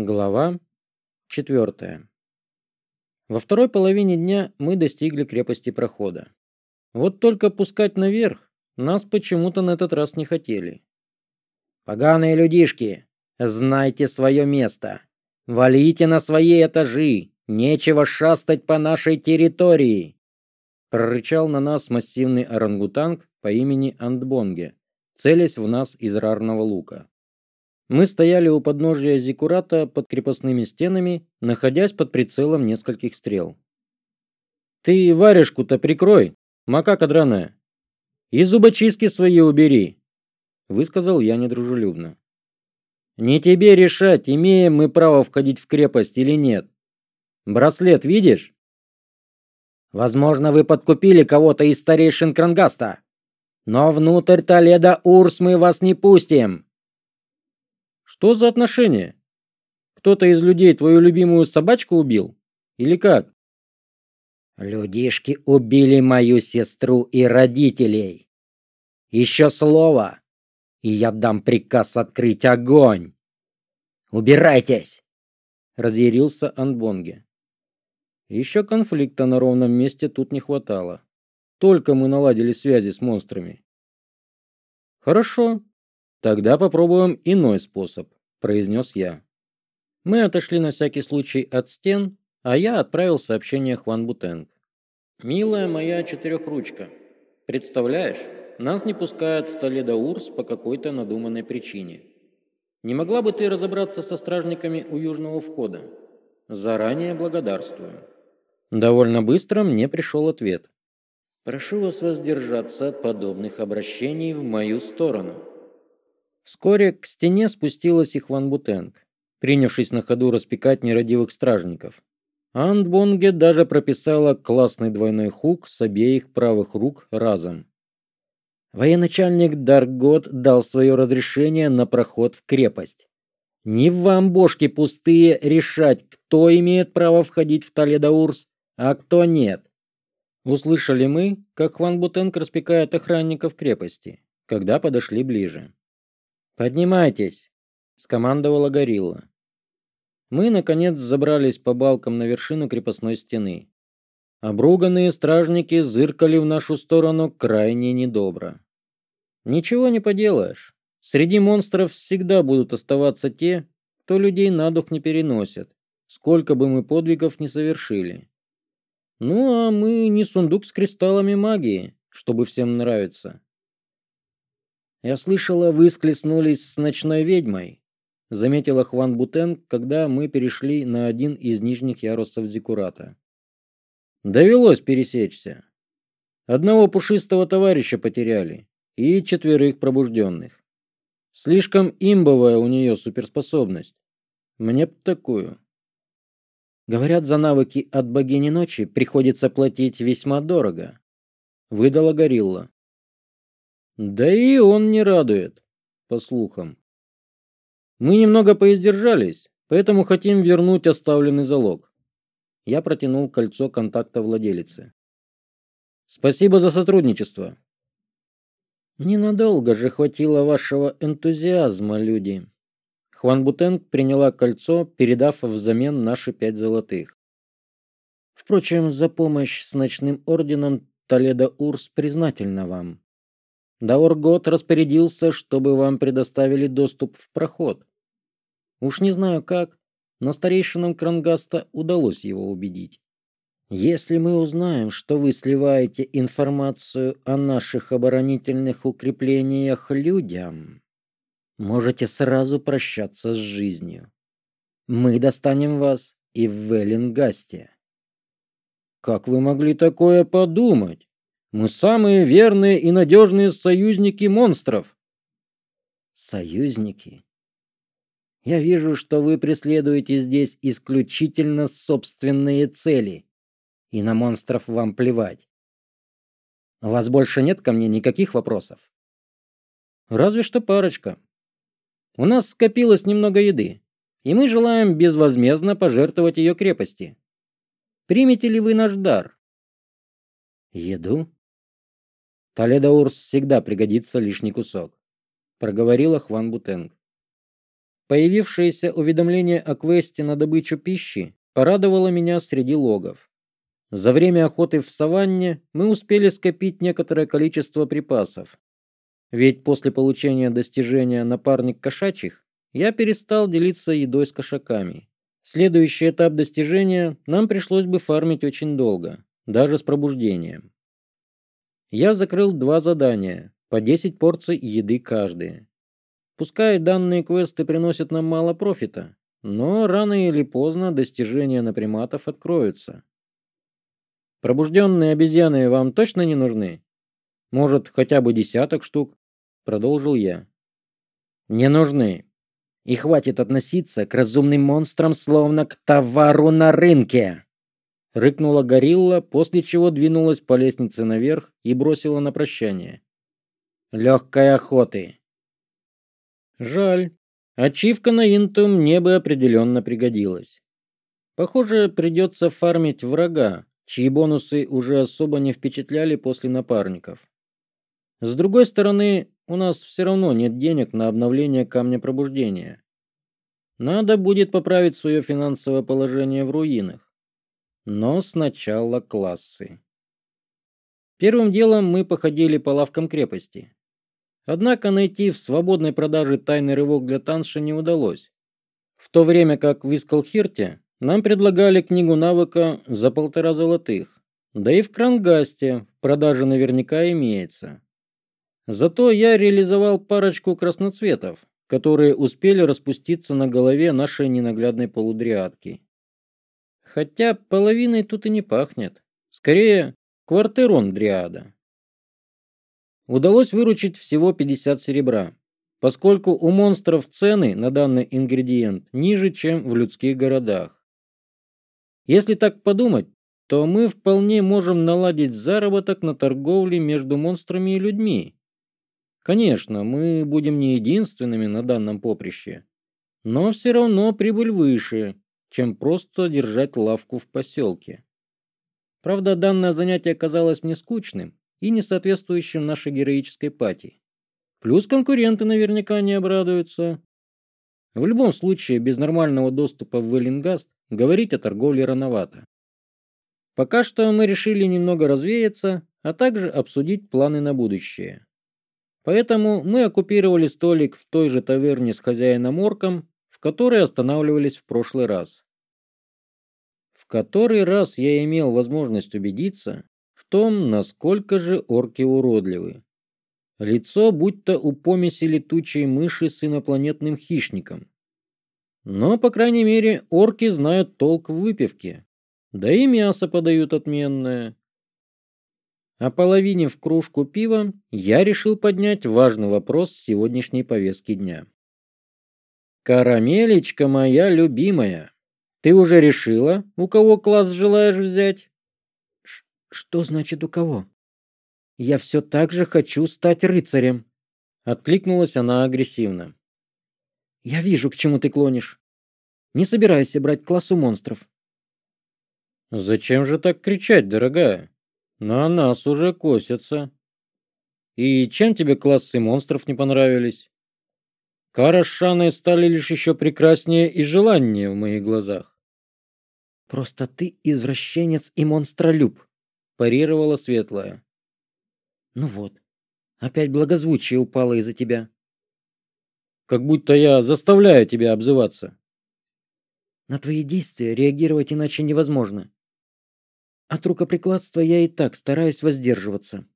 Глава 4. Во второй половине дня мы достигли крепости прохода. Вот только пускать наверх нас почему-то на этот раз не хотели. «Поганые людишки, знайте свое место! Валите на свои этажи! Нечего шастать по нашей территории!» Прорычал на нас массивный орангутанг по имени Андбонге, целясь в нас из рарного лука. Мы стояли у подножия Зикурата под крепостными стенами, находясь под прицелом нескольких стрел. «Ты варежку-то прикрой, макака драная! И зубочистки свои убери!» — высказал я недружелюбно. «Не тебе решать, имеем мы право входить в крепость или нет. Браслет видишь?» «Возможно, вы подкупили кого-то из старейшин Крангаста, но внутрь Толеда Урс мы вас не пустим!» Что за отношения? Кто-то из людей твою любимую собачку убил? Или как? Людишки убили мою сестру и родителей. Еще слово, и я дам приказ открыть огонь. Убирайтесь! Разъярился Анбонге. Еще конфликта на ровном месте тут не хватало. Только мы наладили связи с монстрами. Хорошо, Тогда попробуем иной способ, произнес я. Мы отошли на всякий случай от стен, а я отправил сообщение Хван Бутенг. «Милая моя четырехручка, представляешь, нас не пускают в Толедо Урс по какой-то надуманной причине. Не могла бы ты разобраться со стражниками у южного входа? Заранее благодарствую». Довольно быстро мне пришел ответ. «Прошу вас воздержаться от подобных обращений в мою сторону», Вскоре к стене спустилась и Хван Бутенг, принявшись на ходу распекать нерадивых стражников. Андбонге даже прописала классный двойной хук с обеих правых рук разом. Военачальник Даргот дал свое разрешение на проход в крепость. Не вам, бошки пустые, решать, кто имеет право входить в Таледаурс, а кто нет. Услышали мы, как Хван Бутенг распекает охранников крепости, когда подошли ближе. «Поднимайтесь!» — скомандовала горилла. Мы, наконец, забрались по балкам на вершину крепостной стены. Обруганные стражники зыркали в нашу сторону крайне недобро. Ничего не поделаешь. Среди монстров всегда будут оставаться те, кто людей на дух не переносит, сколько бы мы подвигов не совершили. Ну а мы не сундук с кристаллами магии, чтобы всем нравиться. Я слышала, вы склеснулись с ночной ведьмой, заметила Хван Бутен, когда мы перешли на один из нижних ярусов Зикурата. Довелось пересечься. Одного пушистого товарища потеряли и четверых пробужденных. Слишком имбовая у нее суперспособность. Мне б такую. Говорят, за навыки от богини ночи приходится платить весьма дорого. Выдала горилла. Да и он не радует, по слухам. Мы немного поиздержались, поэтому хотим вернуть оставленный залог. Я протянул кольцо контакта владелицы. Спасибо за сотрудничество. Ненадолго же хватило вашего энтузиазма, люди. Хван Бутенг приняла кольцо, передав взамен наши пять золотых. Впрочем, за помощь с ночным орденом Толедо Урс признательна вам. Даургот распорядился, чтобы вам предоставили доступ в проход. Уж не знаю как, но старейшинам Крангаста удалось его убедить. Если мы узнаем, что вы сливаете информацию о наших оборонительных укреплениях людям, можете сразу прощаться с жизнью. Мы достанем вас и в Веллингасте. Как вы могли такое подумать? Мы самые верные и надежные союзники монстров. Союзники? Я вижу, что вы преследуете здесь исключительно собственные цели. И на монстров вам плевать. У вас больше нет ко мне никаких вопросов? Разве что парочка. У нас скопилось немного еды, и мы желаем безвозмездно пожертвовать ее крепости. Примете ли вы наш дар? Еду? толедо всегда пригодится лишний кусок проговорила хван бутенг появившееся уведомление о квесте на добычу пищи порадовало меня среди логов за время охоты в саванне мы успели скопить некоторое количество припасов ведь после получения достижения напарник кошачьих я перестал делиться едой с кошаками. Следующий этап достижения нам пришлось бы фармить очень долго, даже с пробуждением. Я закрыл два задания, по 10 порций еды каждые. Пускай данные квесты приносят нам мало профита, но рано или поздно достижения на приматов откроются. Пробужденные обезьяны вам точно не нужны? Может, хотя бы десяток штук? Продолжил я. Не нужны. И хватит относиться к разумным монстрам словно к товару на рынке. Рыкнула горилла, после чего двинулась по лестнице наверх и бросила на прощание. Легкой охоты. Жаль. Ачивка на инту мне бы определенно пригодилась. Похоже, придется фармить врага, чьи бонусы уже особо не впечатляли после напарников. С другой стороны, у нас все равно нет денег на обновление Камня Пробуждения. Надо будет поправить свое финансовое положение в руинах но сначала классы. Первым делом мы походили по лавкам крепости. Однако найти в свободной продаже тайный рывок для танша не удалось. В то время как в Искалхирте нам предлагали книгу навыка за полтора золотых. Да и в Крангасте продажа наверняка имеется. Зато я реализовал парочку красноцветов, которые успели распуститься на голове нашей ненаглядной полудриадки хотя половиной тут и не пахнет. Скорее, квартирон дриада. Удалось выручить всего 50 серебра, поскольку у монстров цены на данный ингредиент ниже, чем в людских городах. Если так подумать, то мы вполне можем наладить заработок на торговле между монстрами и людьми. Конечно, мы будем не единственными на данном поприще, но все равно прибыль выше, чем просто держать лавку в поселке. Правда, данное занятие казалось мне скучным и не соответствующим нашей героической пати. Плюс конкуренты наверняка не обрадуются. В любом случае, без нормального доступа в Эллингаст говорить о торговле рановато. Пока что мы решили немного развеяться, а также обсудить планы на будущее. Поэтому мы оккупировали столик в той же таверне с хозяином Орком в которой останавливались в прошлый раз. В который раз я имел возможность убедиться в том, насколько же орки уродливы. Лицо будто у помеси летучей мыши с инопланетным хищником. Но, по крайней мере, орки знают толк в выпивке. Да и мясо подают отменное. А половине в кружку пива я решил поднять важный вопрос сегодняшней повестки дня. «Карамелечка моя любимая, ты уже решила, у кого класс желаешь взять?» Ш «Что значит «у кого»?» «Я все так же хочу стать рыцарем», — откликнулась она агрессивно. «Я вижу, к чему ты клонишь. Не собирайся брать классу монстров». «Зачем же так кричать, дорогая? На нас уже косятся». «И чем тебе классы монстров не понравились?» Кара с Шаной стали лишь еще прекраснее и желаннее в моих глазах. «Просто ты извращенец и монстролюб», — парировала Светлая. «Ну вот, опять благозвучие упало из-за тебя». «Как будто я заставляю тебя обзываться». «На твои действия реагировать иначе невозможно. От рукоприкладства я и так стараюсь воздерживаться».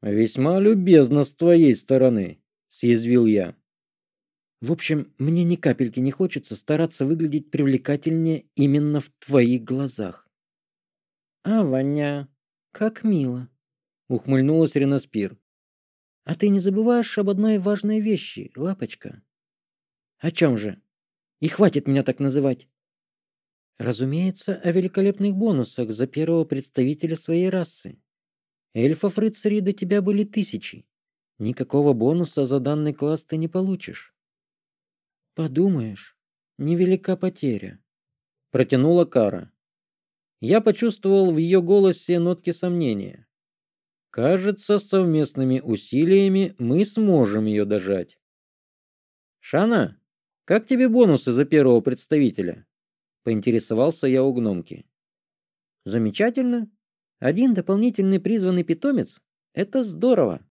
«Весьма любезно с твоей стороны», — съязвил я. В общем, мне ни капельки не хочется стараться выглядеть привлекательнее именно в твоих глазах. А, Ваня, как мило, ухмыльнулась Ренаспир. А ты не забываешь об одной важной вещи, лапочка. О чем же? И хватит меня так называть. Разумеется, о великолепных бонусах за первого представителя своей расы. Эльфов-рыцарей до тебя были тысячи. Никакого бонуса за данный класс ты не получишь. Подумаешь, невелика потеря. Протянула Кара. Я почувствовал в ее голосе нотки сомнения. Кажется, совместными усилиями мы сможем ее дожать. Шана, как тебе бонусы за первого представителя? Поинтересовался я у гномки. Замечательно. Один дополнительный призванный питомец – это здорово.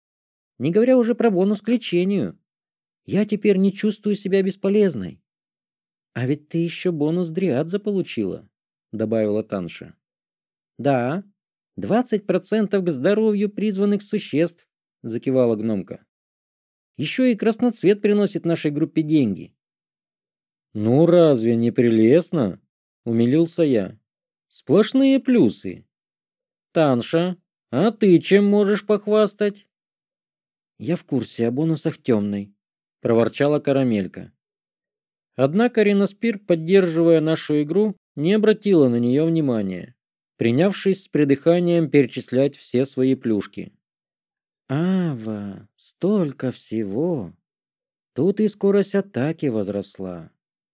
Не говоря уже про бонус к лечению. Я теперь не чувствую себя бесполезной. А ведь ты еще бонус дриад заполучила, добавила Танша. Да, 20% к здоровью призванных существ, закивала гномка. Еще и красноцвет приносит нашей группе деньги. Ну разве не прелестно? Умилился я. Сплошные плюсы. Танша, а ты чем можешь похвастать? Я в курсе о бонусах темной, — проворчала Карамелька. Однако Риноспир, поддерживая нашу игру, не обратила на нее внимания, принявшись с придыханием перечислять все свои плюшки. «Ава, столько всего! Тут и скорость атаки возросла,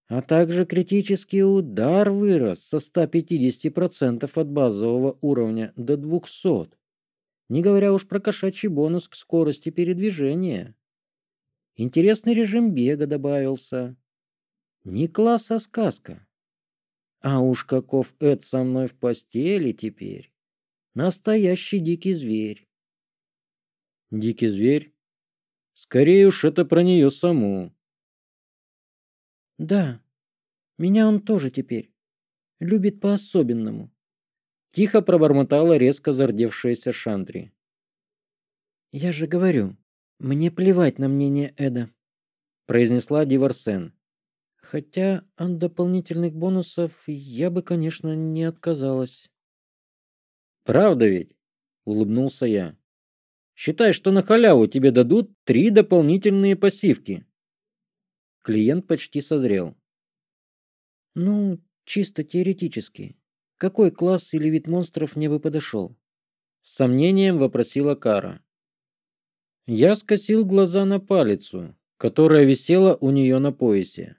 а также критический удар вырос со 150% от базового уровня до 200, не говоря уж про кошачий бонус к скорости передвижения». Интересный режим бега добавился. Не класс, а сказка. А уж каков Эд со мной в постели теперь. Настоящий дикий зверь. Дикий зверь? Скорее уж это про нее саму. Да, меня он тоже теперь. Любит по-особенному. Тихо пробормотала резко зардевшаяся Шандри. Я же говорю, «Мне плевать на мнение Эда», — произнесла Диворсен. «Хотя от дополнительных бонусов я бы, конечно, не отказалась». «Правда ведь?» — улыбнулся я. «Считай, что на халяву тебе дадут три дополнительные пассивки». Клиент почти созрел. «Ну, чисто теоретически. Какой класс или вид монстров мне бы подошел?» С сомнением вопросила Кара. Я скосил глаза на палицу, которая висела у нее на поясе.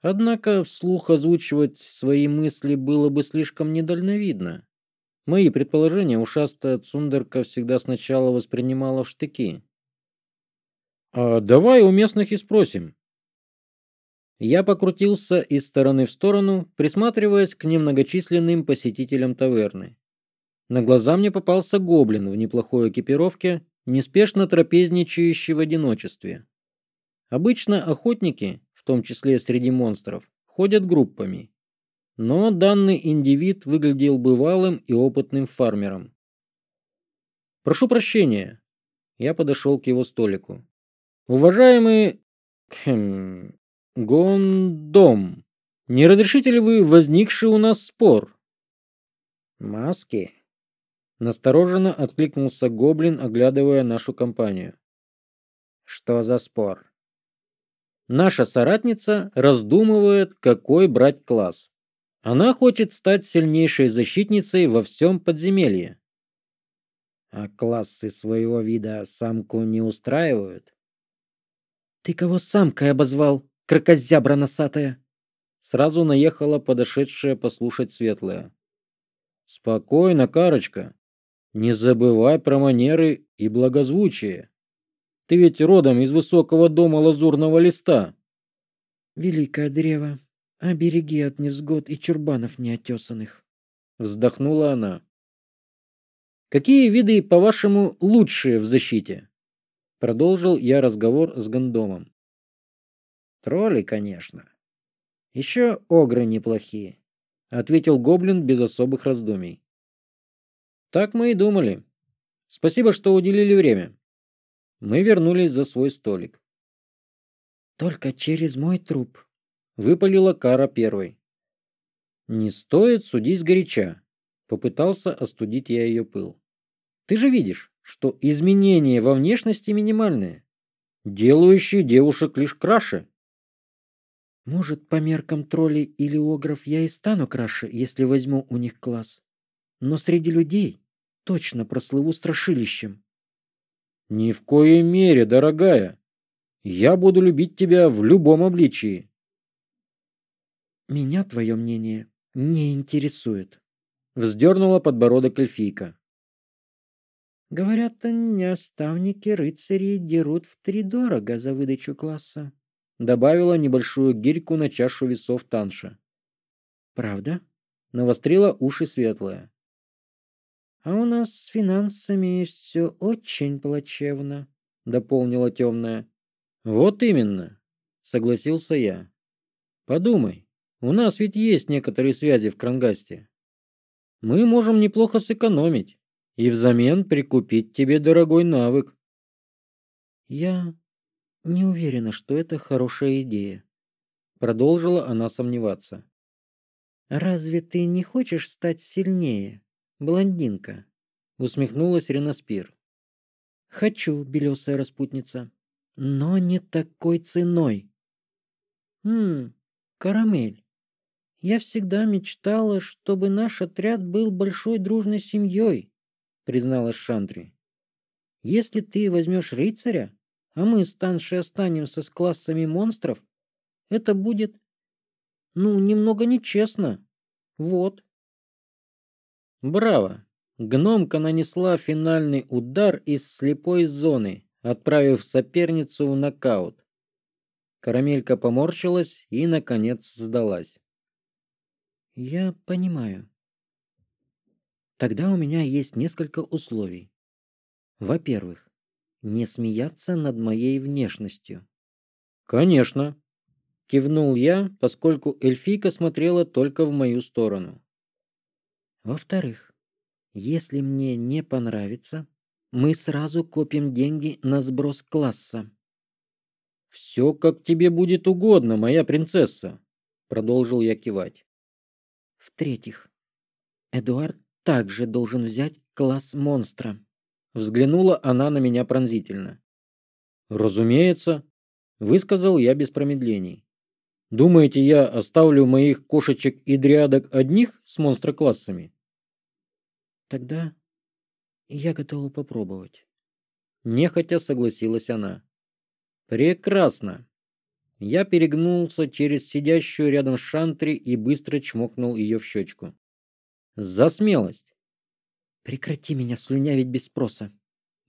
Однако вслух озвучивать свои мысли было бы слишком недальновидно. Мои предположения ушастая Цундерка всегда сначала воспринимала в штыки. «А давай у местных и спросим». Я покрутился из стороны в сторону, присматриваясь к немногочисленным посетителям таверны. На глаза мне попался гоблин в неплохой экипировке, неспешно трапезничающий в одиночестве. Обычно охотники, в том числе среди монстров, ходят группами. Но данный индивид выглядел бывалым и опытным фармером. «Прошу прощения». Я подошел к его столику. «Уважаемый... Кхм, гондом, не разрешите ли вы возникший у нас спор?» «Маски», Настороженно откликнулся гоблин, оглядывая нашу компанию. Что за спор? Наша соратница раздумывает, какой брать класс. Она хочет стать сильнейшей защитницей во всем подземелье. А классы своего вида самку не устраивают? Ты кого самкой обозвал, крокозябра носатая? Сразу наехала подошедшая послушать светлая. Спокойно, Карочка, не забывай про манеры и благозвучие. Ты ведь родом из высокого дома лазурного листа. Великое древо, обереги от невзгод и чурбанов неотесанных. Вздохнула она. Какие виды, по-вашему, лучшие в защите? Продолжил я разговор с гондомом. Тролли, конечно. Еще огры неплохие, ответил гоблин без особых раздумий. Так мы и думали. Спасибо, что уделили время. Мы вернулись за свой столик. Только через мой труп, выпалила Кара первой. Не стоит судить горяча, попытался остудить я ее пыл. Ты же видишь, что изменения во внешности минимальные, делающие девушек лишь краше. Может, по меркам троллей или огров я и стану краше, если возьму у них класс. Но среди людей точно прослыву страшилищем. Ни в коей мере, дорогая. Я буду любить тебя в любом обличии. Меня твое мнение не интересует. Вздернула подбородок эльфийка. Говорят, неоставники рыцари дерут в три дорого за выдачу класса. Добавила небольшую гирьку на чашу весов Танша. Правда? Навострила уши светлая. «А у нас с финансами все очень плачевно», — дополнила темная. «Вот именно», — согласился я. «Подумай, у нас ведь есть некоторые связи в Крангасте. Мы можем неплохо сэкономить и взамен прикупить тебе дорогой навык». «Я не уверена, что это хорошая идея», — продолжила она сомневаться. «Разве ты не хочешь стать сильнее?» блондинка», — усмехнулась Ренаспир. «Хочу, белесая распутница, но не такой ценой». «Хм, карамель. Я всегда мечтала, чтобы наш отряд был большой дружной семьей», — призналась Шандри. «Если ты возьмешь рыцаря, а мы с останемся с классами монстров, это будет, ну, немного нечестно. Вот». Браво! Гномка нанесла финальный удар из слепой зоны, отправив соперницу в нокаут. Карамелька поморщилась и, наконец, сдалась. «Я понимаю. Тогда у меня есть несколько условий. Во-первых, не смеяться над моей внешностью». «Конечно», — кивнул я, поскольку эльфийка смотрела только в мою сторону. Во-вторых, если мне не понравится, мы сразу копим деньги на сброс класса. «Все, как тебе будет угодно, моя принцесса», — продолжил я кивать. «В-третьих, Эдуард также должен взять класс монстра». Взглянула она на меня пронзительно. «Разумеется», — высказал я без промедления. Думаете, я оставлю моих кошечек и дрядок одних с монстроклассами? Тогда я готова попробовать. Нехотя согласилась она. Прекрасно. Я перегнулся через сидящую рядом шантри и быстро чмокнул ее в щечку. За смелость. Прекрати меня слюнявить без спроса,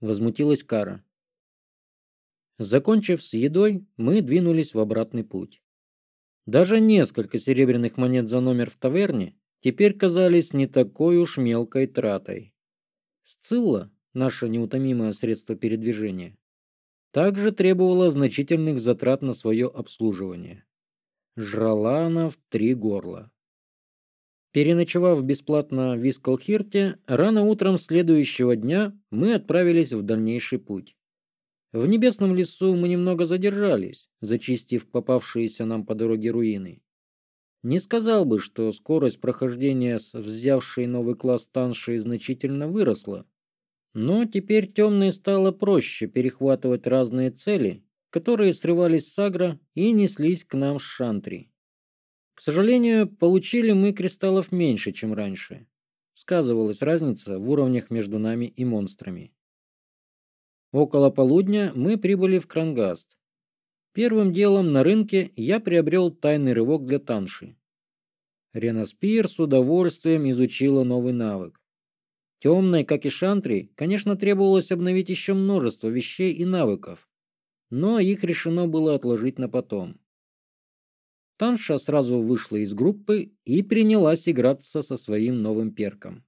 возмутилась Кара. Закончив с едой, мы двинулись в обратный путь. Даже несколько серебряных монет за номер в таверне теперь казались не такой уж мелкой тратой. Сцилла, наше неутомимое средство передвижения, также требовала значительных затрат на свое обслуживание. Жрала она в три горла. Переночевав бесплатно в Искалхирте, рано утром следующего дня мы отправились в дальнейший путь. В небесном лесу мы немного задержались, зачистив попавшиеся нам по дороге руины. Не сказал бы, что скорость прохождения с взявшей новый класс танши значительно выросла. Но теперь темные стало проще перехватывать разные цели, которые срывались с агра и неслись к нам с шантри. К сожалению, получили мы кристаллов меньше, чем раньше. Сказывалась разница в уровнях между нами и монстрами. Около полудня мы прибыли в Крангаст. Первым делом на рынке я приобрел тайный рывок для танши. Рена Спир с удовольствием изучила новый навык. Темной, как и шантри, конечно, требовалось обновить еще множество вещей и навыков, но их решено было отложить на потом. Танша сразу вышла из группы и принялась играться со своим новым перком.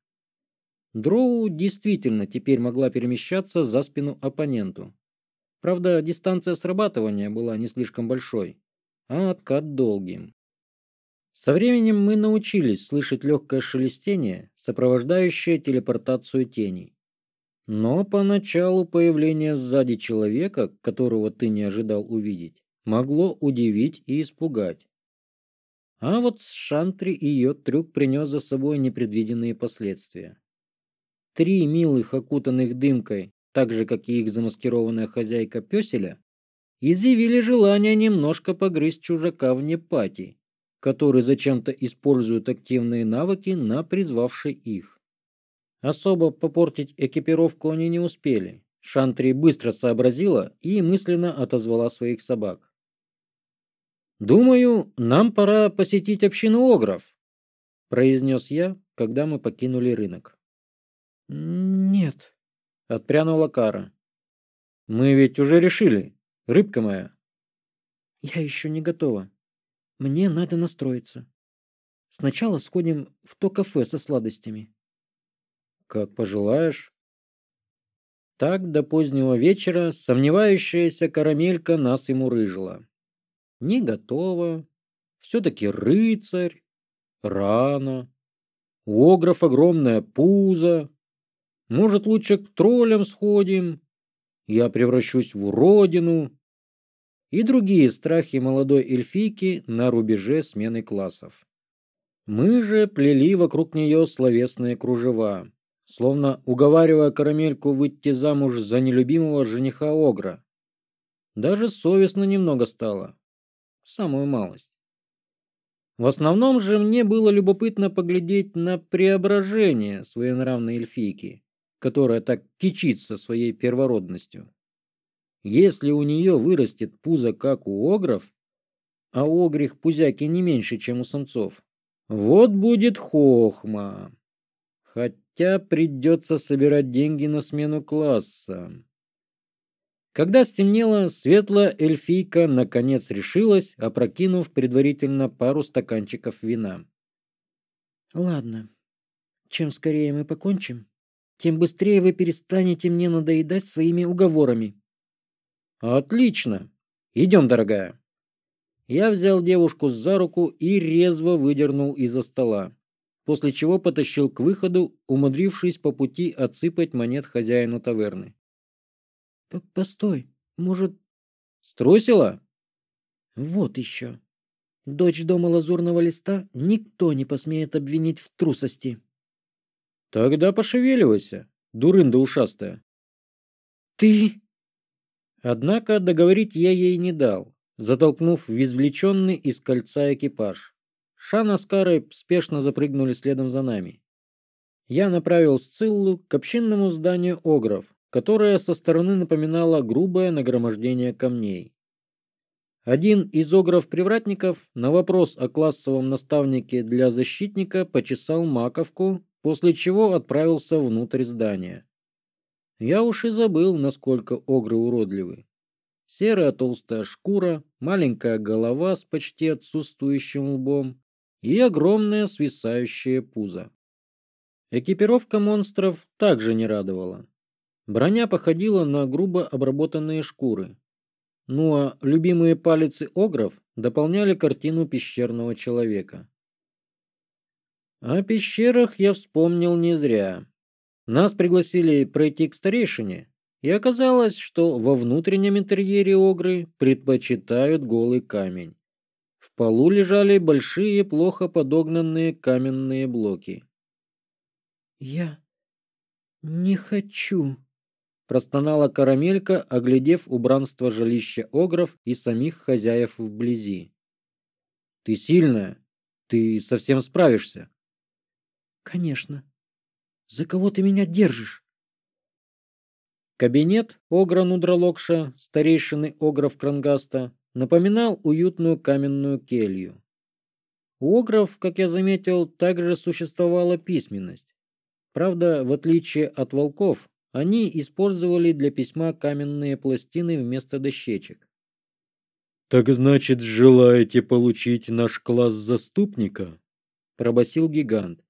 Дроу действительно теперь могла перемещаться за спину оппоненту. Правда, дистанция срабатывания была не слишком большой, а откат долгим. Со временем мы научились слышать легкое шелестение, сопровождающее телепортацию теней. Но поначалу появление сзади человека, которого ты не ожидал увидеть, могло удивить и испугать. А вот с Шантри ее трюк принес за собой непредвиденные последствия. Три милых, окутанных дымкой, так же, как и их замаскированная хозяйка пёселя, изъявили желание немножко погрызть чужака в непатии, который зачем-то использует активные навыки на призвавший их. Особо попортить экипировку они не успели. Шантри быстро сообразила и мысленно отозвала своих собак. «Думаю, нам пора посетить общину Огров», – произнес я, когда мы покинули рынок. «Нет», — отпрянула Кара. «Мы ведь уже решили, рыбка моя». «Я еще не готова. Мне надо настроиться. Сначала сходим в то кафе со сладостями». «Как пожелаешь». Так до позднего вечера сомневающаяся карамелька нас ему рыжила. Не готова, все-таки рыцарь, рано, у огров огромное пузо, может, лучше к троллям сходим? Я превращусь в уродину?» И другие страхи молодой эльфийки на рубеже смены классов. Мы же плели вокруг нее словесные кружева, словно уговаривая карамельку выйти замуж за нелюбимого жениха Огра. Даже совестно немного стало. Самую малость. В основном же мне было любопытно поглядеть на преображение своенравной эльфийки – которая так кичится своей первородностью. Если у нее вырастет пузо, как у огров, а огрих пузяки не меньше, чем у самцов, вот будет хохма. Хотя придется собирать деньги на смену класса. Когда стемнело, светлая эльфийка наконец решилась, опрокинув предварительно пару стаканчиков вина. «Ладно, чем скорее мы покончим, тем быстрее вы перестанете мне надоедать своими уговорами. Отлично. Идем, дорогая. Я взял девушку за руку и резво выдернул из-за стола, после чего потащил к выходу, умудрившись по пути отсыпать монет хозяину таверны. Постой, может... Струсила? Вот еще. Дочь дома лазурного листа никто не посмеет обвинить в трусости. Тогда пошевеливайся, дурында ушастая. Ты... Однако договорить я ей не дал, затолкнув в извлеченный из кольца экипаж. Шана с Карой спешно запрыгнули следом за нами. Я направил Сциллу к общинному зданию Огров, которое со стороны напоминало грубое нагромождение камней. Один из огров-привратников на вопрос о классовом наставнике для защитника почесал маковку после чего отправился внутрь здания. Я уж и забыл, насколько огры уродливы. Серая толстая шкура, маленькая голова с почти отсутствующим лбом и огромное свисающее пузо. Экипировка монстров также не радовала. Броня походила на грубо обработанные шкуры. Ну а любимые палицы огров дополняли картину пещерного человека. О пещерах я вспомнил не зря. Нас пригласили пройти к старейшине, и оказалось, что во внутреннем интерьере огры предпочитают голый камень. В полу лежали большие, плохо подогнанные каменные блоки. «Я не хочу», – простонала карамелька, оглядев убранство жилища огров и самих хозяев вблизи. «Ты сильная, ты совсем справишься», Конечно. За кого ты меня держишь? Кабинет Огра Нудралокша, старейшины Огров Крангаста, напоминал уютную каменную келью. У Огров, как я заметил, также существовала письменность. Правда, в отличие от волков, они использовали для письма каменные пластины вместо дощечек. «Так значит, желаете получить наш класс заступника?» – пробасил гигант.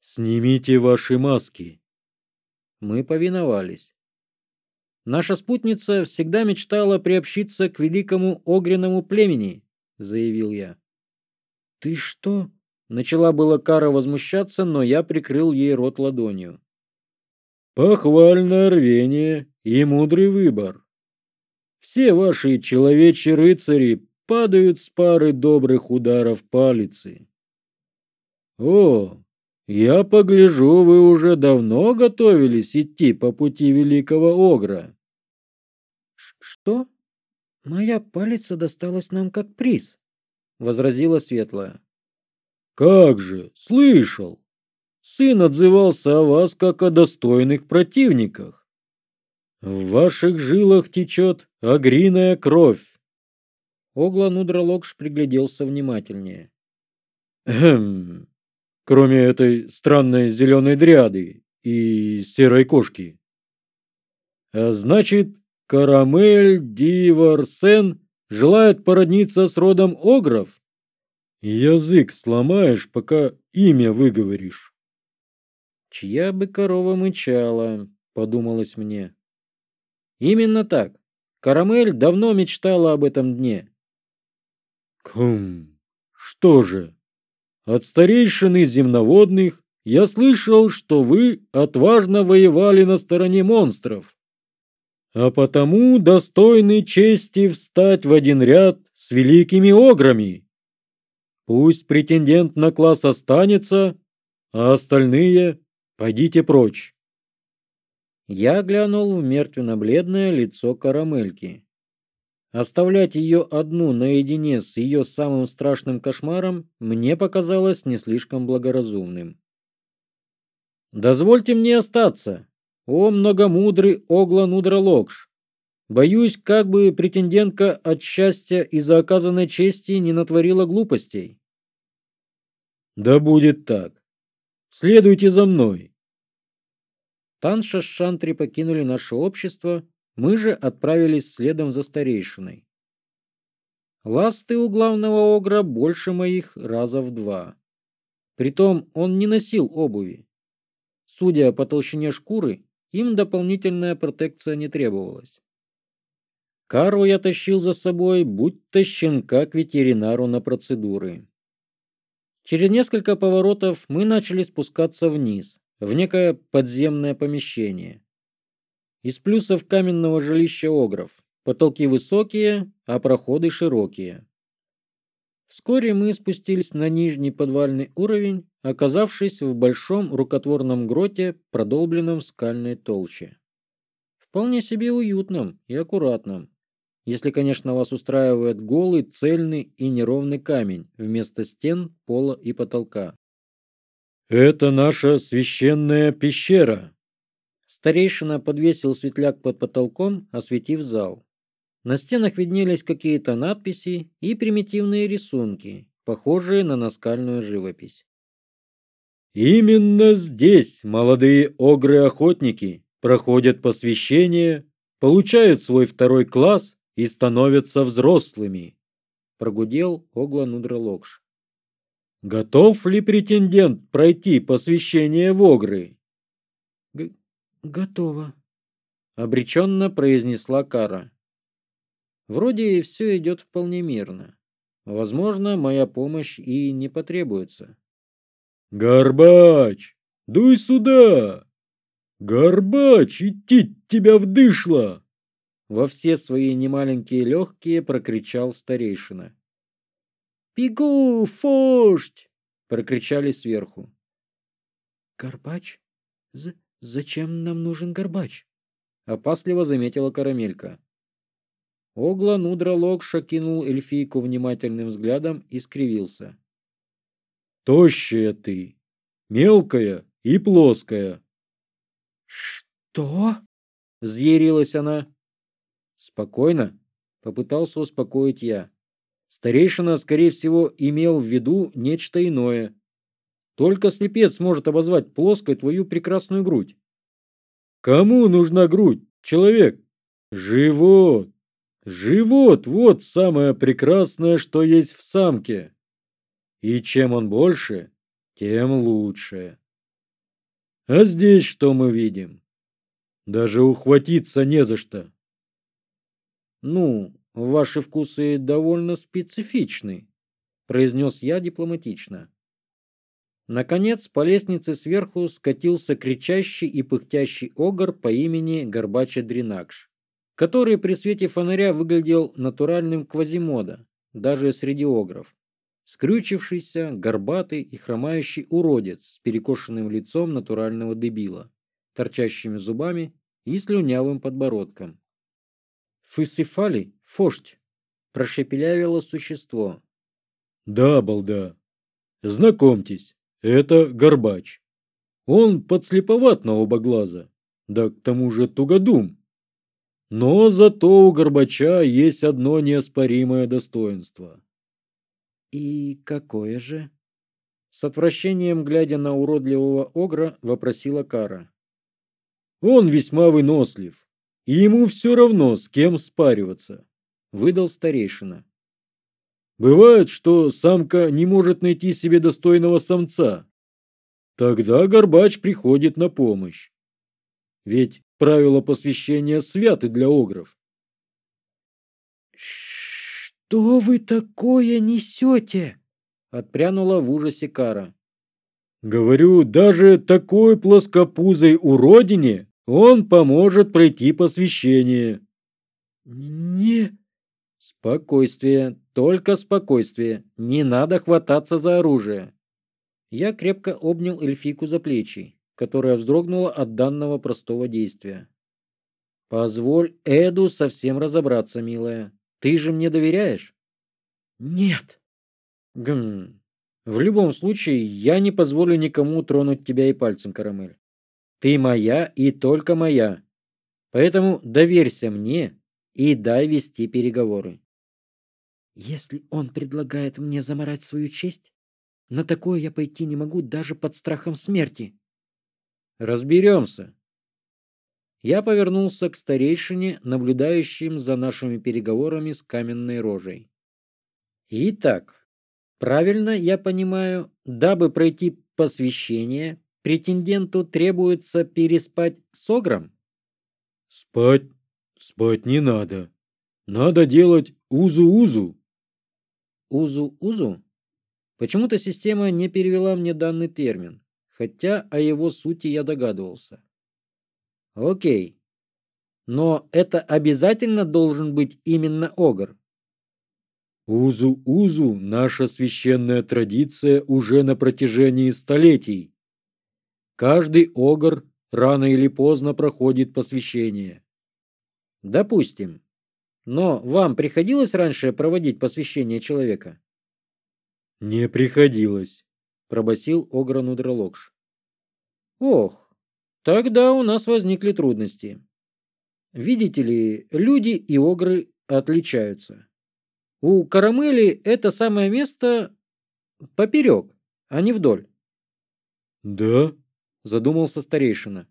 «Снимите ваши маски!» Мы повиновались. «Наша спутница всегда мечтала приобщиться к великому огренному племени», — заявил я. «Ты что?» — начала было Кара возмущаться, но я прикрыл ей рот ладонью. «Похвальное рвение и мудрый выбор. Все ваши человечи-рыцари падают с пары добрых ударов палицы. О, я погляжу, вы уже давно готовились идти по пути великого огра. Что? Моя палица досталась нам как приз, возразила светлая. Как же, слышал. Сын отзывался о вас как о достойных противниках. В ваших жилах течет агриная кровь. Оглан Удралокш пригляделся внимательнее. «Хм, кроме этой странной зеленой дряды и серой кошки. Значит, Карамель Диварсен желает породниться с родом Огров? Язык сломаешь, пока имя выговоришь. Чья бы корова мычала, подумалось мне. Именно так. Карамель давно мечтала об этом дне. Кхм, что же? От старейшины земноводных я слышал, что вы отважно воевали на стороне монстров, а потому достойны чести встать в один ряд с великими ограми. Пусть претендент на класс останется, а остальные пойдите прочь. Я глянул в мертвенно-бледное лицо карамельки. Оставлять ее одну наедине с ее самым страшным кошмаром мне показалось не слишком благоразумным. «Дозвольте мне остаться, о многомудрый Оглан Удралокш! Боюсь, как бы претендентка от счастья и за оказанной чести не натворила глупостей». «Да будет так. Следуйте за мной». Танша с Шантри покинули наше общество, мы же отправились следом за старейшиной. Ласты у главного огра больше моих раза в два. Притом он не носил обуви. Судя по толщине шкуры, им дополнительная протекция не требовалась. Кару я тащил за собой, будь-то щенка к ветеринару на процедуры. Через несколько поворотов мы начали спускаться вниз, в некое подземное помещение. Из плюсов каменного жилища Огров. Потолки высокие, а проходы широкие. Вскоре мы спустились на нижний подвальный уровень, оказавшись в большом рукотворном гроте, продолбленном в скальной толще. Вполне себе уютном и аккуратном, если, конечно, вас устраивает голый, цельный и неровный камень вместо стен, пола и потолка. «Это наша священная пещера», Старейшина подвесил светляк под потолком, осветив зал. На стенах виднелись какие-то надписи и примитивные рисунки, похожие на наскальную живопись. Именно здесь молодые огры-охотники проходят посвящение, получают свой второй класс и становятся взрослыми, прогудел Огла Нудралокш. Готов ли претендент пройти посвящение в огры? Готово. Обреченно произнесла Кара. Вроде и все идет вполне мирно. Возможно, моя помощь и не потребуется. Горбач, дуй сюда! Горбач, идти тебя вдышло! Во все свои немаленькие легкие прокричал старейшина. «Бегу, фождь!» — прокричали сверху. «Горбач? за «Зачем нам нужен горбач?» — опасливо заметила Карамелька. Огла нудралокша кинул эльфийку внимательным взглядом и скривился. «Тощая ты! Мелкая и плоская!» «Что?» — взъярилась она. «Спокойно!» — попытался успокоить я. Старейшина, скорее всего, имел в виду нечто иное. Только слепец может обозвать плоской твою прекрасную грудь. Кому нужна грудь, человек? Живот. Живот – вот самое прекрасное, что есть в самке. И чем он больше, тем лучше. А здесь что мы видим? Даже ухватиться не за что. Ну, ваши вкусы довольно специфичны, произнес я дипломатично. Наконец, по лестнице сверху скатился кричащий и пыхтящий огр по имени Горбача Дринакш, который при свете фонаря выглядел натуральным квазимода, даже среди огров. Скрючившийся, горбатый и хромающий уродец с перекошенным лицом натурального дебила, торчащими зубами и слюнявым подбородком. «Фысифали, фошть!» – прошепелявило существо. «Да, балда! Знакомьтесь!» Это Горбач. Он подслеповат на оба глаза, да к тому же тугодум. Но зато у Горбача есть одно неоспоримое достоинство. И какое же? С отвращением, глядя на уродливого огра, вопросила Кара. Он весьма вынослив, и ему все равно, с кем спариваться, выдал старейшина. Бывает, что самка не может найти себе достойного самца. Тогда горбач приходит на помощь. Ведь правила посвящения святы для огров. «Что вы такое несете?» — отпрянула в ужасе Кара. «Говорю, даже такой плоскопузой уродине он поможет пройти посвящение». «Не...» «Спокойствие, только спокойствие, не надо хвататься за оружие. Я крепко обнял эльфийку за плечи, которая вздрогнула от данного простого действия. Позволь Эду совсем разобраться, милая. Ты же мне доверяешь? Нет. Гм. В любом случае, я не позволю никому тронуть тебя и пальцем, Карамель. Ты моя и только моя. Поэтому доверься мне и дай вести переговоры. Если он предлагает мне заморать свою честь, на такое я пойти не могу даже под страхом смерти. Разберемся. Я повернулся к старейшине, наблюдающим за нашими переговорами с каменной рожей. Итак, правильно я понимаю, дабы пройти посвящение, претенденту требуется переспать с Огром? Спать, спать не надо. Надо делать узу-узу. Узу Узу? Почему-то система не перевела мне данный термин, хотя о его сути я догадывался. Окей. Но это обязательно должен быть именно Огр. Узу-Узу – наша священная традиция уже на протяжении столетий. Каждый Огр рано или поздно проходит посвящение. Допустим. Но вам приходилось раньше проводить посвящение человека? Не приходилось, пробасил Огран Удралокш. Ох, тогда у нас возникли трудности. Видите ли, люди и огры отличаются. У карамели это самое место поперек, а не вдоль. Да, задумался старейшина.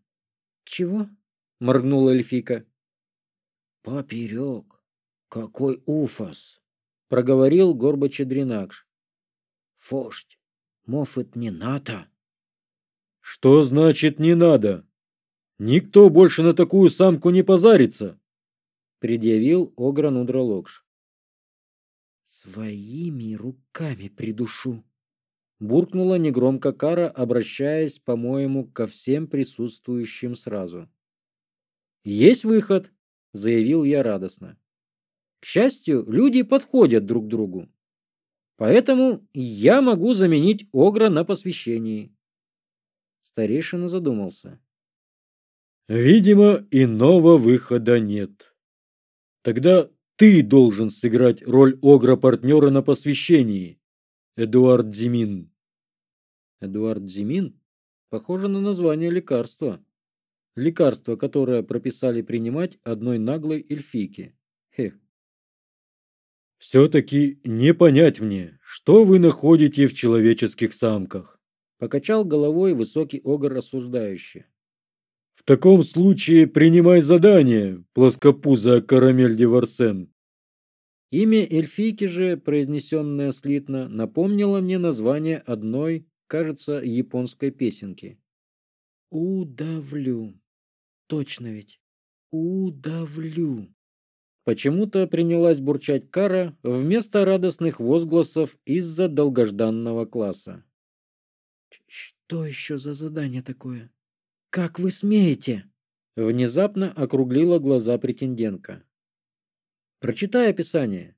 Чего? моргнула эльфика. Поперек, какой уфас! — проговорил Горбача Дринакш. Фошть, мофет не надо. Что значит не надо? Никто больше на такую самку не позарится, — предъявил Огран Удралокш. Своими руками придушу, — буркнула негромко Кара, обращаясь, по-моему, ко всем присутствующим сразу. «Есть выход!» — заявил я радостно. К счастью, люди подходят друг к другу. Поэтому я могу заменить Огра на посвящении. Старейшина задумался. Видимо, иного выхода нет. Тогда ты должен сыграть роль Огра-партнера на посвящении, Эдуард Зимин. Эдуард Зимин похоже на название лекарства. Лекарство, которое прописали принимать одной наглой эльфийке. Хех. «Все-таки не понять мне, что вы находите в человеческих самках?» Покачал головой высокий огр рассуждающий. «В таком случае принимай задание, плоскопузая Карамель Деварсен». Имя эльфийки же, произнесенное слитно, напомнило мне название одной, кажется, японской песенки. «Удавлю». Точно ведь. «Удавлю» почему-то принялась бурчать Кара вместо радостных возгласов из-за долгожданного класса. «Что еще за задание такое? Как вы смеете?» Внезапно округлила глаза претендентка. «Прочитай описание.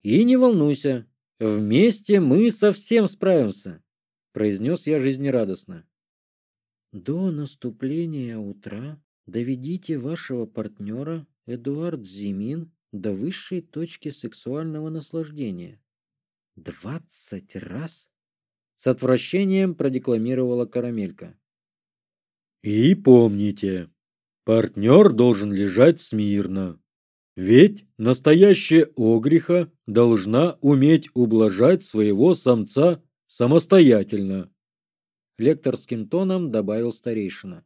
И не волнуйся, вместе мы совсем справимся», произнес я жизнерадостно. «До наступления утра доведите вашего партнера Эдуард Зимин до высшей точки сексуального наслаждения. «Двадцать раз?» С отвращением продекламировала Карамелька. «И помните, партнер должен лежать смирно. Ведь настоящая огриха должна уметь ублажать своего самца самостоятельно». Лекторским тоном добавил старейшина.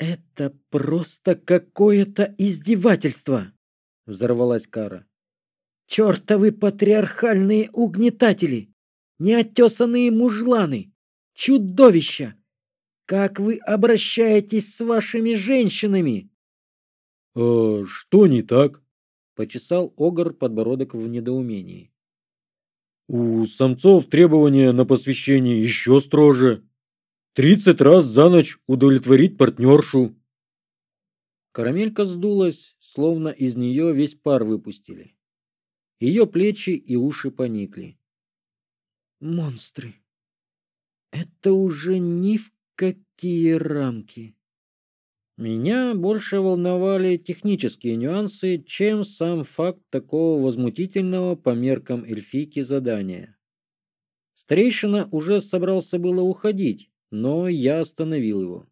«Это просто какое-то издевательство!» — взорвалась Кара. «Чертовы патриархальные угнетатели! Неоттесанные мужланы! Чудовища! Как вы обращаетесь с вашими женщинами?» «Э, «Что не так?» — почесал Огар подбородок в недоумении. «У самцов требования на посвящение еще строже тридцать раз за ночь удовлетворить партнершу. Карамелька сдулась, словно из нее весь пар выпустили. Ее плечи и уши поникли. Монстры. Это уже ни в какие рамки. Меня больше волновали технические нюансы, чем сам факт такого возмутительного по меркам эльфийки задания. Старейшина уже собрался было уходить, но я остановил его.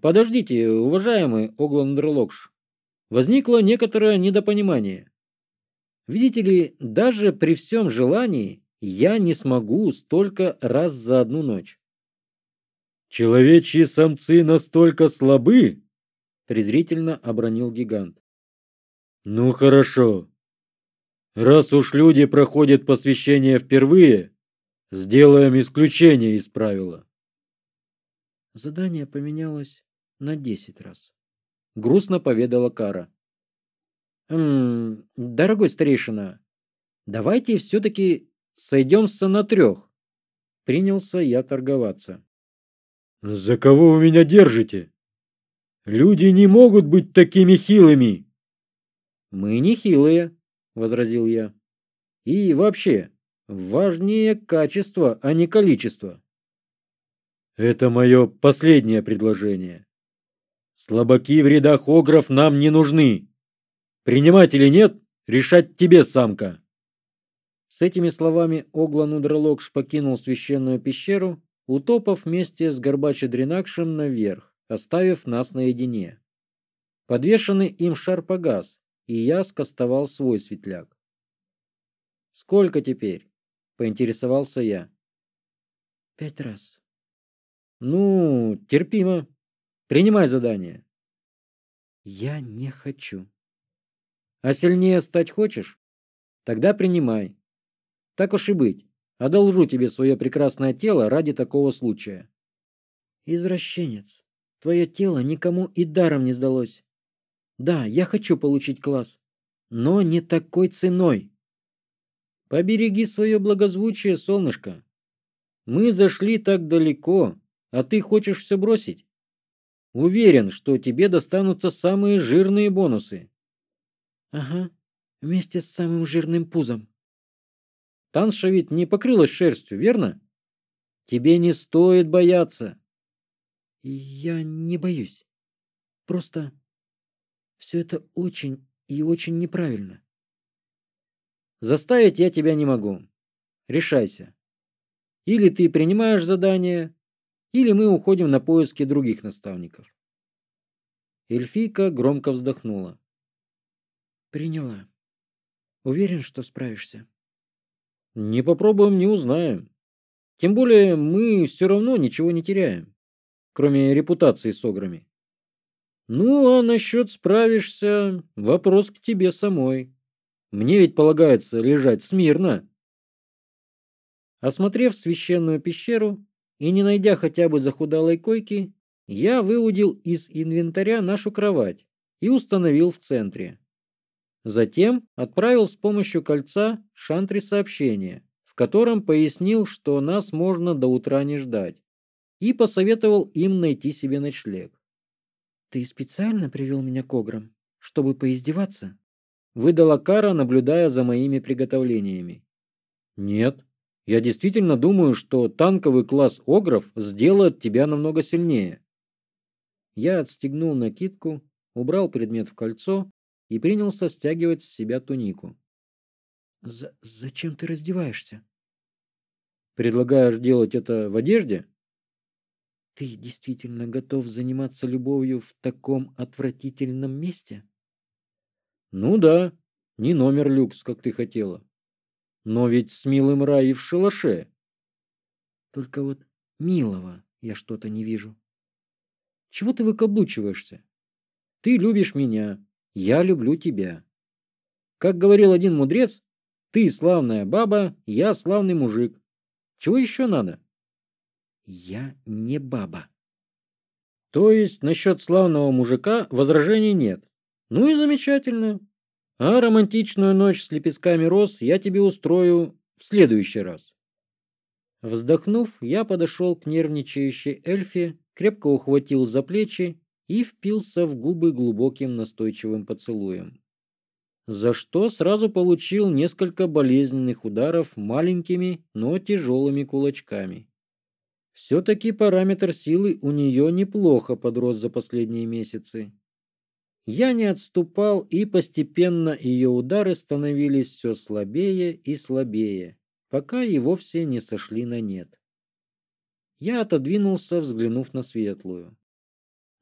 «Подождите, уважаемый Огландрелокш, возникло некоторое недопонимание. Видите ли, даже при всем желании я не смогу столько раз за одну ночь». «Человечьи самцы настолько слабы?» – презрительно обронил гигант. «Ну хорошо. Раз уж люди проходят посвящение впервые, Сделаем исключение из правила. Задание поменялось на десять раз. Грустно поведала Кара. «М -м, дорогой старейшина, давайте все-таки сойдемся на трех. Принялся я торговаться. За кого вы меня держите? Люди не могут быть такими хилыми. Мы не хилые, возразил я. И вообще, Важнее качество, а не количество. Это мое последнее предложение. Слабаки в рядах огров нам не нужны. Принимать или нет, решать тебе, самка. С этими словами Огланудролокс покинул священную пещеру, утопав вместе с Горбачедренакшем наверх, оставив нас наедине. Подвешенный им шар погас, и я оставал свой светляк. «Сколько теперь?» поинтересовался я. Пять раз. Ну, терпимо. Принимай задание. Я не хочу. А сильнее стать хочешь? Тогда принимай. Так уж и быть. Одолжу тебе свое прекрасное тело ради такого случая. Извращенец, твое тело никому и даром не сдалось. Да, я хочу получить класс, но не такой ценой побереги свое благозвучие солнышко. Мы зашли так далеко а ты хочешь все бросить? Уверен что тебе достанутся самые жирные бонусы. Ага вместе с самым жирным пузом. Танша ведь не покрылась шерстью верно? Тебе не стоит бояться. Я не боюсь. Просто все это очень и очень неправильно. Заставить я тебя не могу. Решайся. Или ты принимаешь задание, или мы уходим на поиски других наставников. Эльфийка громко вздохнула. Приняла. Уверен, что справишься. Не попробуем, не узнаем. Тем более мы все равно ничего не теряем, кроме репутации с ограми. Ну, а насчет справишься, вопрос к тебе самой. Мне ведь полагается лежать смирно. Осмотрев священную пещеру и не найдя хотя бы захудалой койки, я выудил из инвентаря нашу кровать и установил в центре. Затем отправил с помощью кольца Шантри сообщение, в котором пояснил, что нас можно до утра не ждать, и посоветовал им найти себе ночлег. «Ты специально привел меня к Ограм, чтобы поиздеваться?» выдала Кара, наблюдая за моими приготовлениями. «Нет, я действительно думаю, что танковый класс «Огров» сделает тебя намного сильнее». Я отстегнул накидку, убрал предмет в кольцо и принялся стягивать с себя тунику. За «Зачем ты раздеваешься?» «Предлагаешь делать это в одежде?» «Ты действительно готов заниматься любовью в таком отвратительном месте?» Ну да, не номер люкс, как ты хотела. Но ведь с милым Раи в шалаше. Только вот милого я что-то не вижу. Чего ты выкаблучиваешься? Ты любишь меня, я люблю тебя. Как говорил один мудрец, ты славная баба, я славный мужик. Чего еще надо? Я не баба. То есть насчет славного мужика возражений нет. «Ну и замечательно. А романтичную ночь с лепестками роз я тебе устрою в следующий раз». Вздохнув, я подошел к нервничающей эльфе, крепко ухватил за плечи и впился в губы глубоким настойчивым поцелуем. За что сразу получил несколько болезненных ударов маленькими, но тяжелыми кулачками. Все-таки параметр силы у нее неплохо подрос за последние месяцы. Я не отступал, и постепенно ее удары становились все слабее и слабее, пока и вовсе не сошли на нет. Я отодвинулся, взглянув на светлую.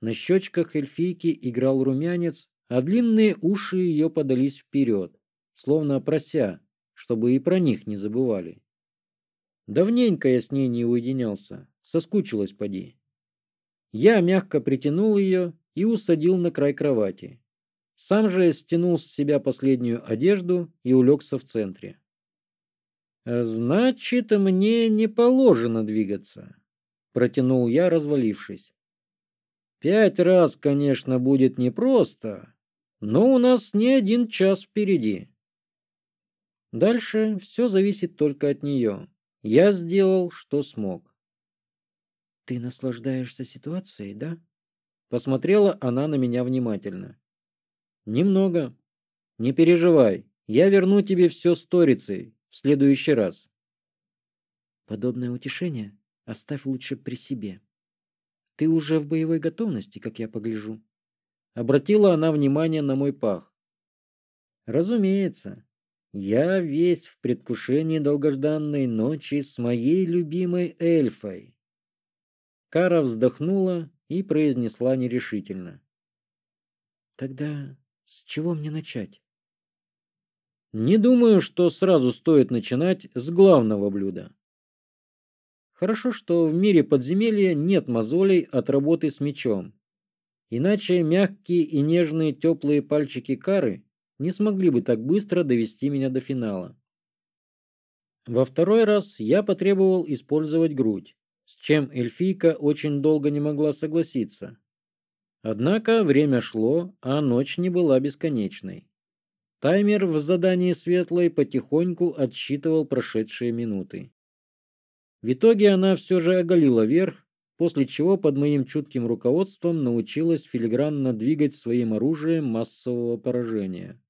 На щечках эльфийки играл румянец, а длинные уши ее подались вперед, словно прося, чтобы и про них не забывали. Давненько я с ней не уединялся, соскучилась поди. Я мягко притянул ее, и усадил на край кровати. Сам же стянул с себя последнюю одежду и улегся в центре. «А «Значит, мне не положено двигаться», — протянул я, развалившись. «Пять раз, конечно, будет непросто, но у нас не один час впереди». Дальше все зависит только от нее. Я сделал, что смог. «Ты наслаждаешься ситуацией, да?» Посмотрела она на меня внимательно. «Немного. Не переживай, я верну тебе все сторицей в следующий раз». «Подобное утешение оставь лучше при себе. Ты уже в боевой готовности, как я погляжу». Обратила она внимание на мой пах. «Разумеется, я весь в предвкушении долгожданной ночи с моей любимой эльфой». Кара вздохнула и произнесла нерешительно. «Тогда с чего мне начать?» «Не думаю, что сразу стоит начинать с главного блюда». Хорошо, что в мире подземелья нет мозолей от работы с мечом. Иначе мягкие и нежные теплые пальчики Кары не смогли бы так быстро довести меня до финала. Во второй раз я потребовал использовать грудь чем эльфийка очень долго не могла согласиться. Однако время шло, а ночь не была бесконечной. Таймер в задании Светлой потихоньку отсчитывал прошедшие минуты. В итоге она все же оголила верх, после чего под моим чутким руководством научилась филигранно двигать своим оружием массового поражения.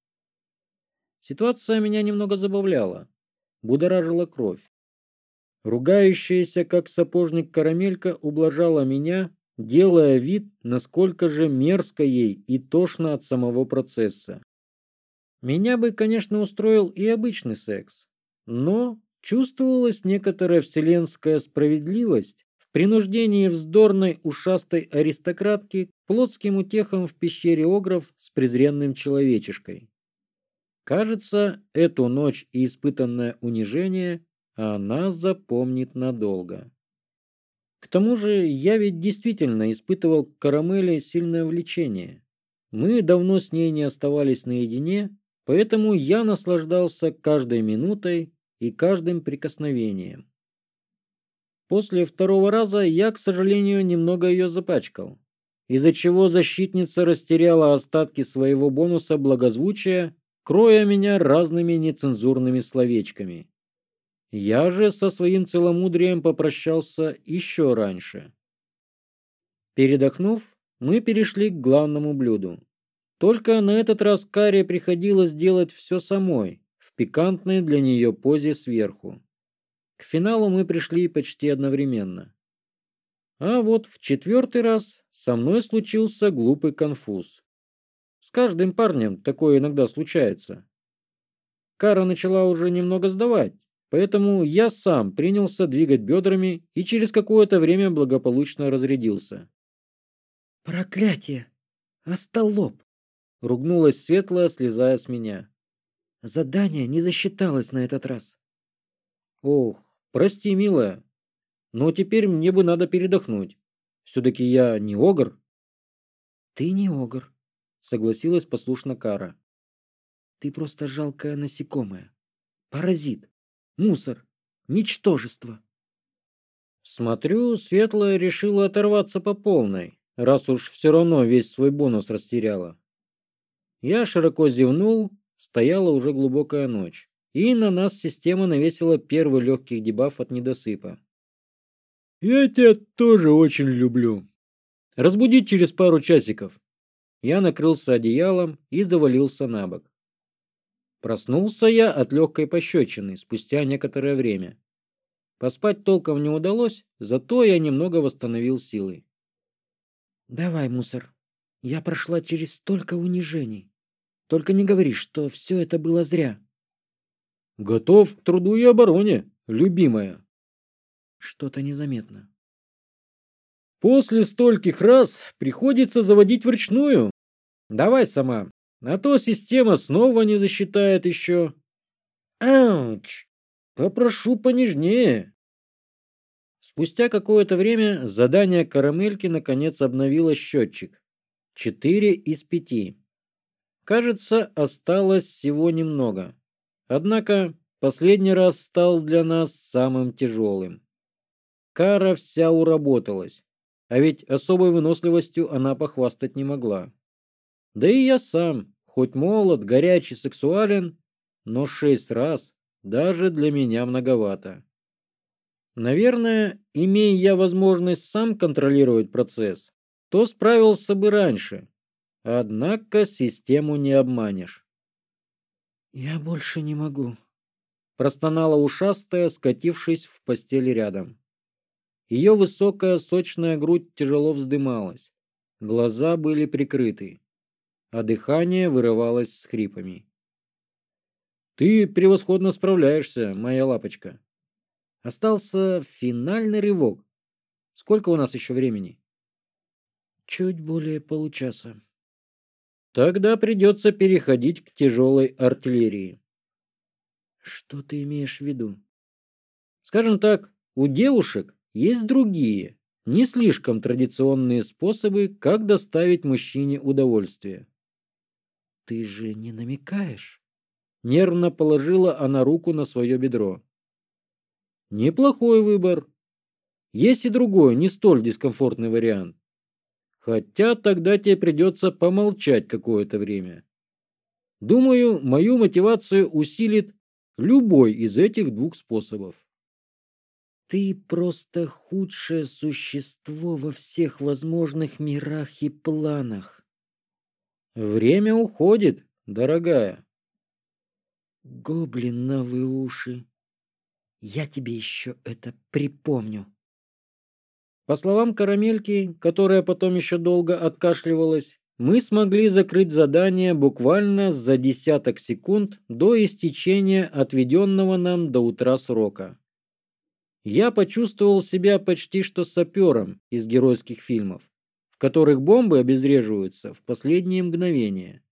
Ситуация меня немного забавляла, будоражила кровь. Ругающаяся, как сапожник карамелька, ублажала меня, делая вид, насколько же мерзко ей и тошно от самого процесса. Меня бы, конечно, устроил и обычный секс, но чувствовалась некоторая вселенская справедливость в принуждении вздорной ушастой аристократки к плотским утехам в пещере Огров с презренным человечишкой. Кажется, эту ночь и испытанное унижение а она запомнит надолго. К тому же я ведь действительно испытывал к Карамеле сильное влечение. Мы давно с ней не оставались наедине, поэтому я наслаждался каждой минутой и каждым прикосновением. После второго раза я, к сожалению, немного ее запачкал, из-за чего защитница растеряла остатки своего бонуса благозвучия, кроя меня разными нецензурными словечками. Я же со своим целомудрием попрощался еще раньше. Передохнув, мы перешли к главному блюду. Только на этот раз Каре приходилось делать все самой, в пикантной для нее позе сверху. К финалу мы пришли почти одновременно. А вот в четвертый раз со мной случился глупый конфуз. С каждым парнем такое иногда случается. Кара начала уже немного сдавать, Поэтому я сам принялся двигать бедрами и через какое-то время благополучно разрядился. «Проклятие! Остолоп!» — ругнулась светлая, слезая с меня. «Задание не засчиталось на этот раз». «Ох, прости, милая, но теперь мне бы надо передохнуть. Все-таки я не огр». «Ты не огр», — согласилась послушно Кара. «Ты просто жалкое насекомое. Паразит мусор, ничтожество. Смотрю, Светлая решила оторваться по полной, раз уж все равно весь свой бонус растеряла. Я широко зевнул, стояла уже глубокая ночь, и на нас система навесила первый легкий дебаф от недосыпа. «Я тебя тоже очень люблю. Разбудить через пару часиков». Я накрылся одеялом и завалился на бок. Проснулся я от легкой пощечины спустя некоторое время. Поспать толком не удалось, зато я немного восстановил силы. «Давай, мусор. Я прошла через столько унижений. Только не говори, что все это было зря». «Готов к труду и обороне, любимая». «Что-то незаметно». «После стольких раз приходится заводить вручную. Давай сама, а то система снова не засчитает еще. Ауч! Попрошу понежнее. Спустя какое-то время задание карамельки наконец обновило счетчик. Четыре из пяти. Кажется, осталось всего немного. Однако последний раз стал для нас самым тяжелым. Кара вся уработалась, а ведь особой выносливостью она похвастать не могла. Да и я сам, хоть молод, горячий, сексуален, но шесть раз даже для меня многовато. Наверное, имея я возможность сам контролировать процесс, то справился бы раньше. Однако систему не обманешь. «Я больше не могу», – простонала ушастая, скатившись в постели рядом. Ее высокая сочная грудь тяжело вздымалась. Глаза были прикрыты а дыхание вырывалось с хрипами. «Ты превосходно справляешься, моя лапочка!» Остался финальный рывок. Сколько у нас еще времени? Чуть более получаса. Тогда придется переходить к тяжелой артиллерии. Что ты имеешь в виду? Скажем так, у девушек есть другие, не слишком традиционные способы, как доставить мужчине удовольствие ты же не намекаешь?» Нервно положила она руку на свое бедро. «Неплохой выбор. Есть и другой, не столь дискомфортный вариант. Хотя тогда тебе придется помолчать какое-то время. Думаю, мою мотивацию усилит любой из этих двух способов. Ты просто худшее существо во всех возможных мирах и планах время уходит дорогая гоблиновые уши я тебе еще это припомню по словам карамельки которая потом еще долго откашливалась мы смогли закрыть задание буквально за десяток секунд до истечения отведенного нам до утра срока. Я почувствовал себя почти что сапером из геройских фильмов которых бомбы обезвреживаются в последние мгновения.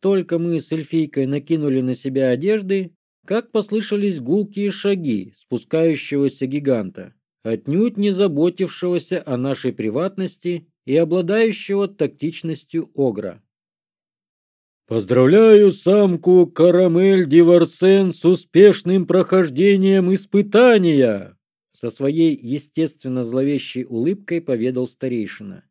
Только мы с эльфийкой накинули на себя одежды, как послышались гулкие шаги спускающегося гиганта, отнюдь не заботившегося о нашей приватности и обладающего тактичностью Огра. «Поздравляю самку Карамель Диварсен с успешным прохождением испытания!» со своей естественно зловещей улыбкой поведал старейшина.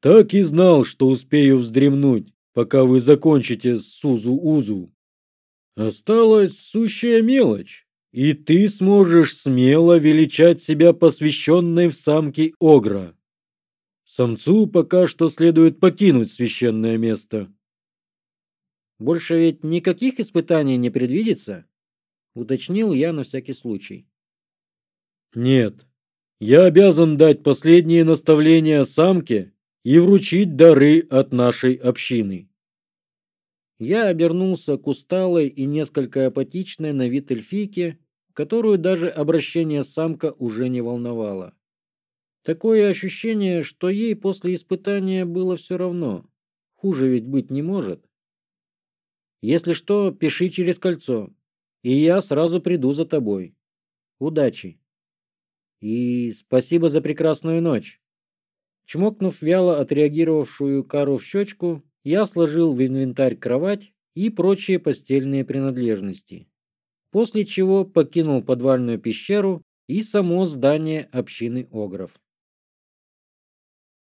«Так и знал, что успею вздремнуть, пока вы закончите Сузу-Узу. Осталась сущая мелочь, и ты сможешь смело величать себя посвященной в самки Огра. Самцу пока что следует покинуть священное место». «Больше ведь никаких испытаний не предвидится?» — уточнил я на всякий случай. Нет, я обязан дать последние наставления самке и вручить дары от нашей общины. Я обернулся к усталой и несколько апатичной на вид эльфийке, которую даже обращение самка уже не волновало. Такое ощущение, что ей после испытания было все равно. Хуже ведь быть не может. Если что, пиши через кольцо, и я сразу приду за тобой. Удачи! И спасибо за прекрасную ночь. Чмокнув вяло отреагировавшую Кару в щечку, я сложил в инвентарь кровать и прочие постельные принадлежности, после чего покинул подвальную пещеру и само здание общины Огров.